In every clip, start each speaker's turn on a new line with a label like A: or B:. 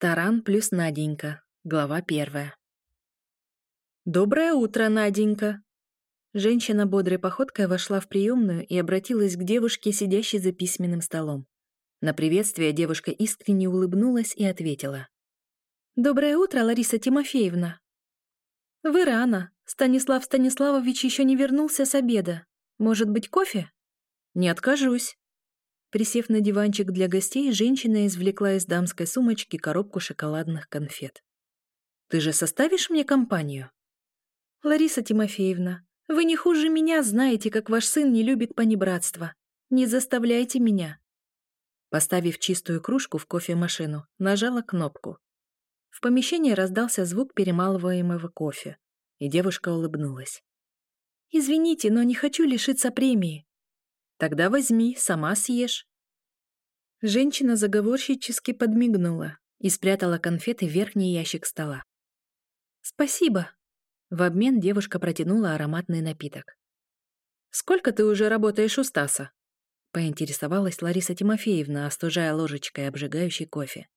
A: Таран плюс Наденька. Глава первая. «Доброе утро, Наденька!» Женщина бодрой походкой вошла в приемную и обратилась к девушке, сидящей за письменным столом. На приветствие девушка искренне улыбнулась и ответила. «Доброе утро, Лариса Тимофеевна!» «Вы рано. Станислав Станиславович еще не вернулся с обеда. Может быть, кофе?» «Не откажусь». Присев на диванчик для гостей, женщина извлекла из дамской сумочки коробку шоколадных конфет. «Ты же составишь мне компанию?» «Лариса Тимофеевна, вы не хуже меня знаете, как ваш сын не любит понебратства. Не заставляйте меня». Поставив чистую кружку в кофемашину, нажала кнопку. В помещении раздался звук перемалываемого кофе, и девушка улыбнулась. «Извините, но не хочу лишиться премии. Тогда возьми, сама съешь». Женщина заговорщически подмигнула и спрятала конфеты в верхний ящик стола. «Спасибо». В обмен девушка протянула ароматный напиток. «Сколько ты уже работаешь у Стаса?» поинтересовалась Лариса Тимофеевна, остужая ложечкой обжигающий кофе.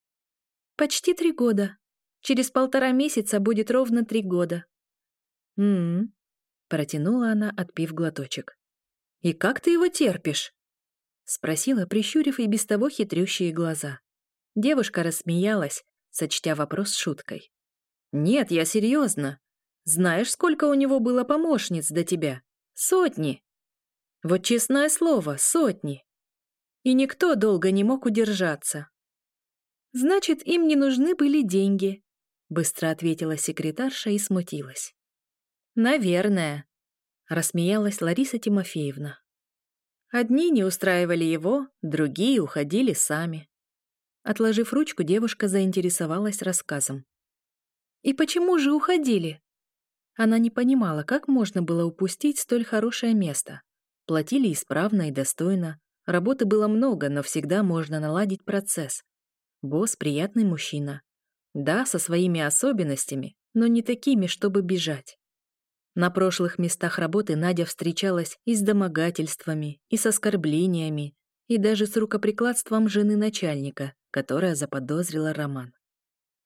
A: «Почти три года. Через полтора месяца будет ровно три года». «М-м-м», протянула она, отпив глоточек. «И как ты его терпишь?» — спросила, прищурив и без того хитрющие глаза. Девушка рассмеялась, сочтя вопрос шуткой. «Нет, я серьезно. Знаешь, сколько у него было помощниц до тебя? Сотни. Вот честное слово, сотни. И никто долго не мог удержаться». «Значит, им не нужны были деньги», — быстро ответила секретарша и смутилась. «Наверное», рассмеялась Лариса Тимофеевна. Одни не устраивали его, другие уходили сами. Отложив ручку, девушка заинтересовалась рассказом. «И почему же уходили?» Она не понимала, как можно было упустить столь хорошее место. Платили исправно и достойно, работы было много, но всегда можно наладить процесс. Босс — приятный мужчина. Да, со своими особенностями, но не такими, чтобы бежать. На прошлых местах работы Надя встречалась и с домогательствами, и с оскорблениями, и даже с рукоприкладством жены начальника, которая заподозрила роман.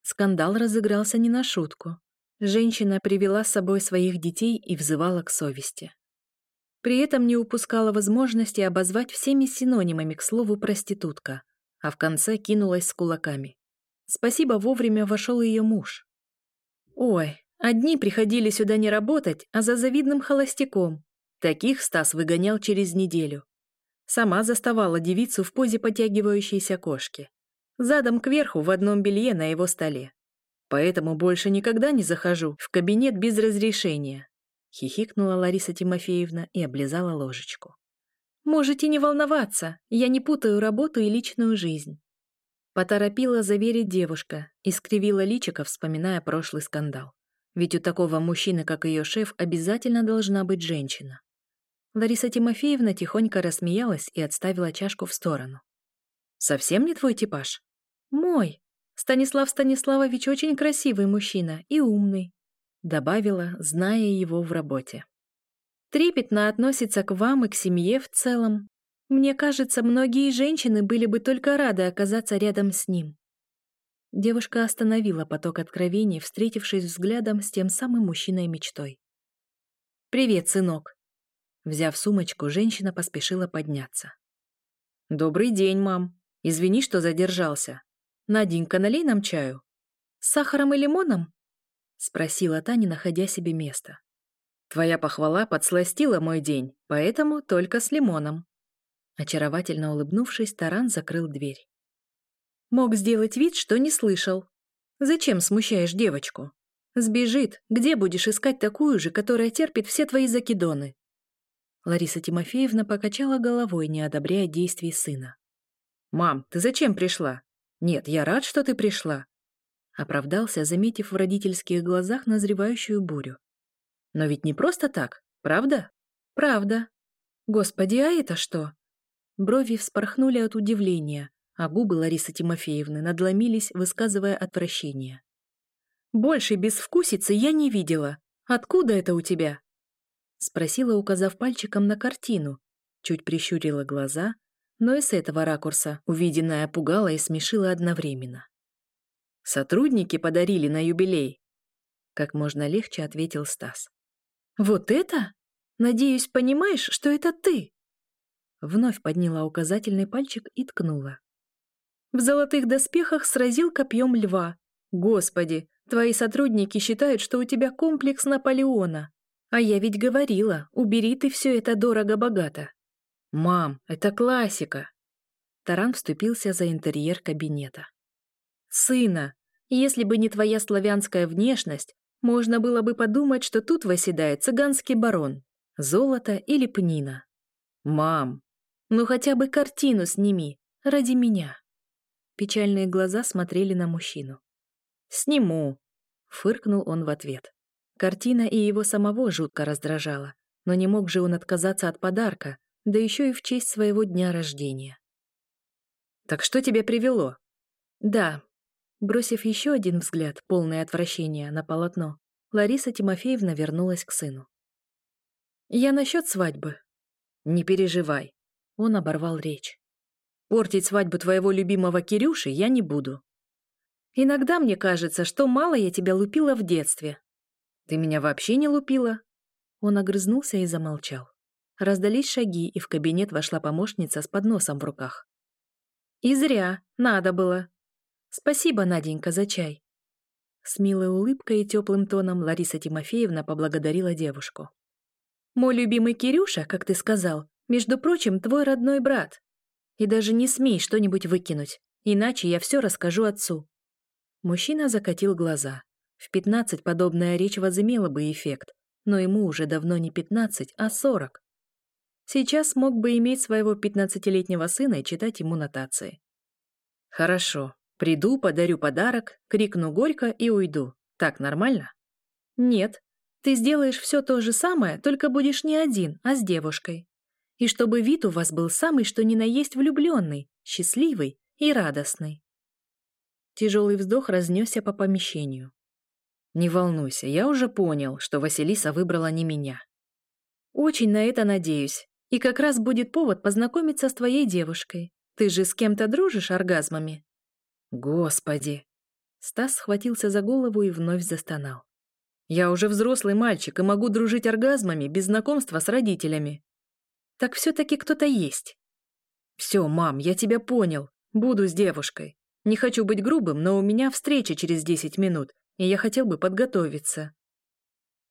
A: Скандал разыгрался не на шутку. Женщина привела с собой своих детей и взывала к совести. При этом не упускала возможности обозвать всеми синонимами к слову «проститутка», а в конце кинулась с кулаками. Спасибо вовремя вошел ее муж. «Ой, Одни приходили сюда не работать, а за завидным холостяком. Таких Стас выгонял через неделю. Сама заставала девицу в позе потягивающейся кошки. Задом кверху в одном белье на его столе. Поэтому больше никогда не захожу в кабинет без разрешения. Хихикнула Лариса Тимофеевна и облизала ложечку. «Можете не волноваться, я не путаю работу и личную жизнь». Поторопила заверить девушка и скривила личико, вспоминая прошлый скандал. Ведь у такого мужчины, как ее шеф, обязательно должна быть женщина. Лариса Тимофеевна тихонько рассмеялась и отставила чашку в сторону. «Совсем не твой типаж?» «Мой. Станислав Станиславович очень красивый мужчина и умный», добавила, зная его в работе. «Трепетно относится к вам и к семье в целом. Мне кажется, многие женщины были бы только рады оказаться рядом с ним. Девушка остановила поток откровений, встретившись взглядом с тем самым мужчиной-мечтой. «Привет, сынок!» Взяв сумочку, женщина поспешила подняться. «Добрый день, мам. Извини, что задержался. Наденька, налей нам чаю. С сахаром и лимоном?» Спросила та, не находя себе места. «Твоя похвала подсластила мой день, поэтому только с лимоном». Очаровательно улыбнувшись, Таран закрыл дверь. Мог сделать вид, что не слышал. Зачем смущаешь девочку? Сбежит, где будешь искать такую же, которая терпит все твои закидоны? Лариса Тимофеевна покачала головой, не одобряя действий сына. «Мам, ты зачем пришла?» «Нет, я рад, что ты пришла», — оправдался, заметив в родительских глазах назревающую бурю. «Но ведь не просто так, правда?» «Правда. Господи, а это что?» Брови вспорхнули от удивления, а губы Ларисы Тимофеевны надломились, высказывая отвращение. «Больше безвкусицы я не видела. Откуда это у тебя?» Спросила, указав пальчиком на картину. Чуть прищурила глаза, но и с этого ракурса увиденное пугало и смешило одновременно. Сотрудники подарили на юбилей. Как можно легче ответил Стас. Вот это? Надеюсь, понимаешь, что это ты? Вновь подняла указательный пальчик и ткнула. В золотых доспехах сразил копьем льва. Господи, твои сотрудники считают, что у тебя комплекс Наполеона. А я ведь говорила, убери ты все это дорого-богато. Мам, это классика. Таран вступился за интерьер кабинета. Сына, если бы не твоя славянская внешность, можно было бы подумать, что тут восседает цыганский барон. Золото или пнина. Мам, ну хотя бы картину сними, ради меня. Печальные глаза смотрели на мужчину. «Сниму», — фыркнул он в ответ. Картина и его самого жутко раздражала, но не мог же он отказаться от подарка, да еще и в честь своего дня рождения. «Так что тебя привело?» «Да». Бросив еще один взгляд, полное отвращения, на полотно, Лариса Тимофеевна вернулась к сыну. «Я насчет свадьбы». «Не переживай». Он оборвал речь. «Портить свадьбу твоего любимого Кирюши я не буду. Иногда мне кажется, что мало я тебя лупила в детстве. Ты меня вообще не лупила?» Он огрызнулся и замолчал. Раздались шаги, и в кабинет вошла помощница с подносом в руках. «И зря, надо было. Спасибо, Наденька, за чай». С милой улыбкой и теплым тоном Лариса Тимофеевна поблагодарила девушку. «Мой любимый Кирюша, как ты сказал, между прочим, твой родной брат. И даже не смей что-нибудь выкинуть, иначе я все расскажу отцу. Мужчина закатил глаза. В пятнадцать подобная речь возымела бы эффект, но ему уже давно не пятнадцать, а сорок. Сейчас мог бы иметь своего пятнадцатилетнего сына и читать ему нотации. «Хорошо. Приду, подарю подарок, крикну горько и уйду. Так нормально?» «Нет. Ты сделаешь все то же самое, только будешь не один, а с девушкой. И чтобы вид у вас был самый что ни на есть влюбленный, счастливый и радостный. Тяжелый вздох разнесся по помещению. «Не волнуйся, я уже понял, что Василиса выбрала не меня». «Очень на это надеюсь. И как раз будет повод познакомиться с твоей девушкой. Ты же с кем-то дружишь оргазмами?» «Господи!» Стас схватился за голову и вновь застонал. «Я уже взрослый мальчик и могу дружить оргазмами без знакомства с родителями». «Так все-таки кто-то есть». «Все, мам, я тебя понял. Буду с девушкой. Не хочу быть грубым, но у меня встреча через 10 минут, и я хотел бы подготовиться.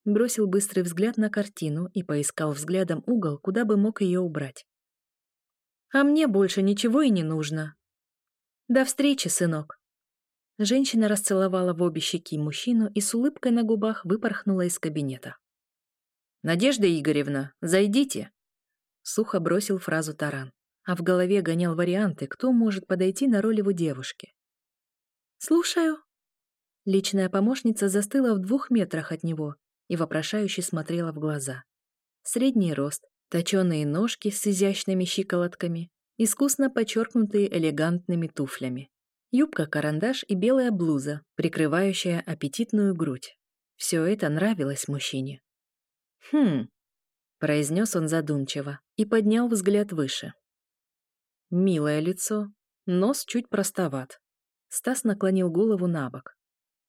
A: Бросил быстрый взгляд на картину и поискал взглядом угол, куда бы мог ее убрать. А мне больше ничего и не нужно. До встречи, сынок. Женщина расцеловала в обе щеки мужчину и с улыбкой на губах выпорхнула из кабинета. «Надежда Игоревна, зайдите!» Сухо бросил фразу Таран а в голове гонял варианты, кто может подойти на роль его девушки. «Слушаю». Личная помощница застыла в двух метрах от него и вопрошающе смотрела в глаза. Средний рост, точеные ножки с изящными щиколотками, искусно подчеркнутые элегантными туфлями. Юбка-карандаш и белая блуза, прикрывающая аппетитную грудь. Все это нравилось мужчине. «Хм», — произнес он задумчиво и поднял взгляд выше. Милое лицо, нос чуть простоват. Стас наклонил голову на бок.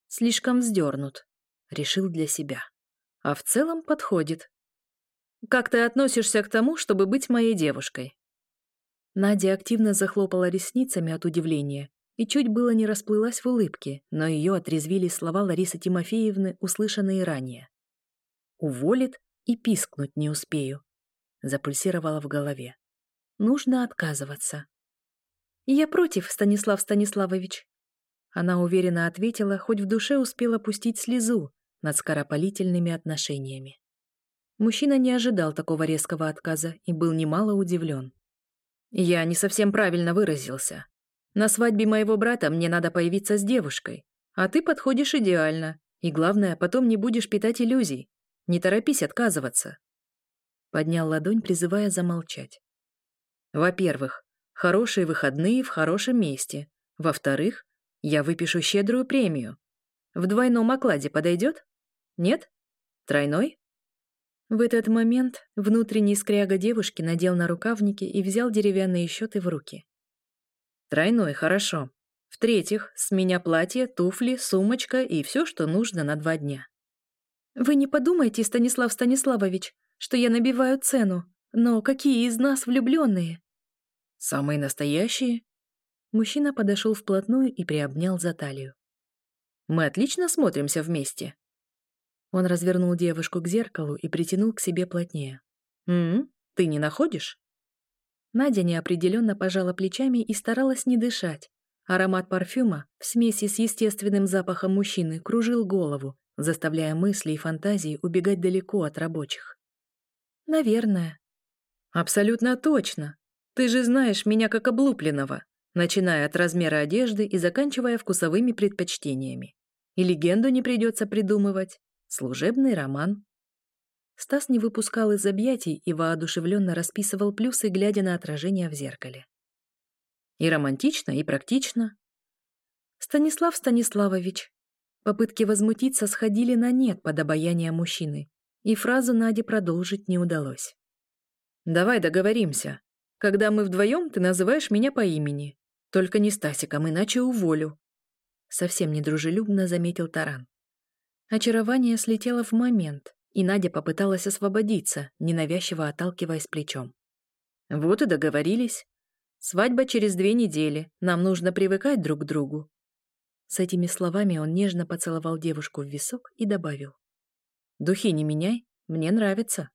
A: Слишком вздернут. Решил для себя. А в целом подходит. «Как ты относишься к тому, чтобы быть моей девушкой?» Надя активно захлопала ресницами от удивления и чуть было не расплылась в улыбке, но ее отрезвили слова Ларисы Тимофеевны, услышанные ранее. «Уволит и пискнуть не успею», — запульсировала в голове. Нужно отказываться. «Я против, Станислав Станиславович». Она уверенно ответила, хоть в душе успела пустить слезу над скоропалительными отношениями. Мужчина не ожидал такого резкого отказа и был немало удивлен. «Я не совсем правильно выразился. На свадьбе моего брата мне надо появиться с девушкой, а ты подходишь идеально, и главное, потом не будешь питать иллюзий. Не торопись отказываться». Поднял ладонь, призывая замолчать. Во-первых, хорошие выходные в хорошем месте. Во-вторых, я выпишу щедрую премию. В двойном окладе подойдет? Нет? Тройной? В этот момент внутренний скряга девушки надел на рукавники и взял деревянные счеты в руки. Тройной, хорошо. В-третьих, с меня платье, туфли, сумочка и все, что нужно на два дня. Вы не подумайте, Станислав Станиславович, что я набиваю цену, но какие из нас влюбленные? Самые настоящие. Мужчина подошел вплотную и приобнял за талию. Мы отлично смотримся вместе. Он развернул девушку к зеркалу и притянул к себе плотнее. «М, ты не находишь?» Надя неопределенно пожала плечами и старалась не дышать. Аромат парфюма в смеси с естественным запахом мужчины кружил голову, заставляя мысли и фантазии убегать далеко от рабочих. «Наверное». «Абсолютно точно. Ты же знаешь меня как облупленного, начиная от размера одежды и заканчивая вкусовыми предпочтениями. И легенду не придется придумывать. Служебный роман». Стас не выпускал из объятий и воодушевленно расписывал плюсы, глядя на отражение в зеркале. И романтично, и практично. Станислав Станиславович. Попытки возмутиться сходили на нет под обаяние мужчины, и фразу Наде продолжить не удалось. «Давай договоримся. Когда мы вдвоем, ты называешь меня по имени. Только не Стасиком, иначе уволю». Совсем недружелюбно заметил Таран. Очарование слетело в момент, и Надя попыталась освободиться, ненавязчиво отталкиваясь плечом. «Вот и договорились. Свадьба через две недели, нам нужно привыкать друг к другу». С этими словами он нежно поцеловал девушку в висок и добавил. «Духи не меняй, мне нравится».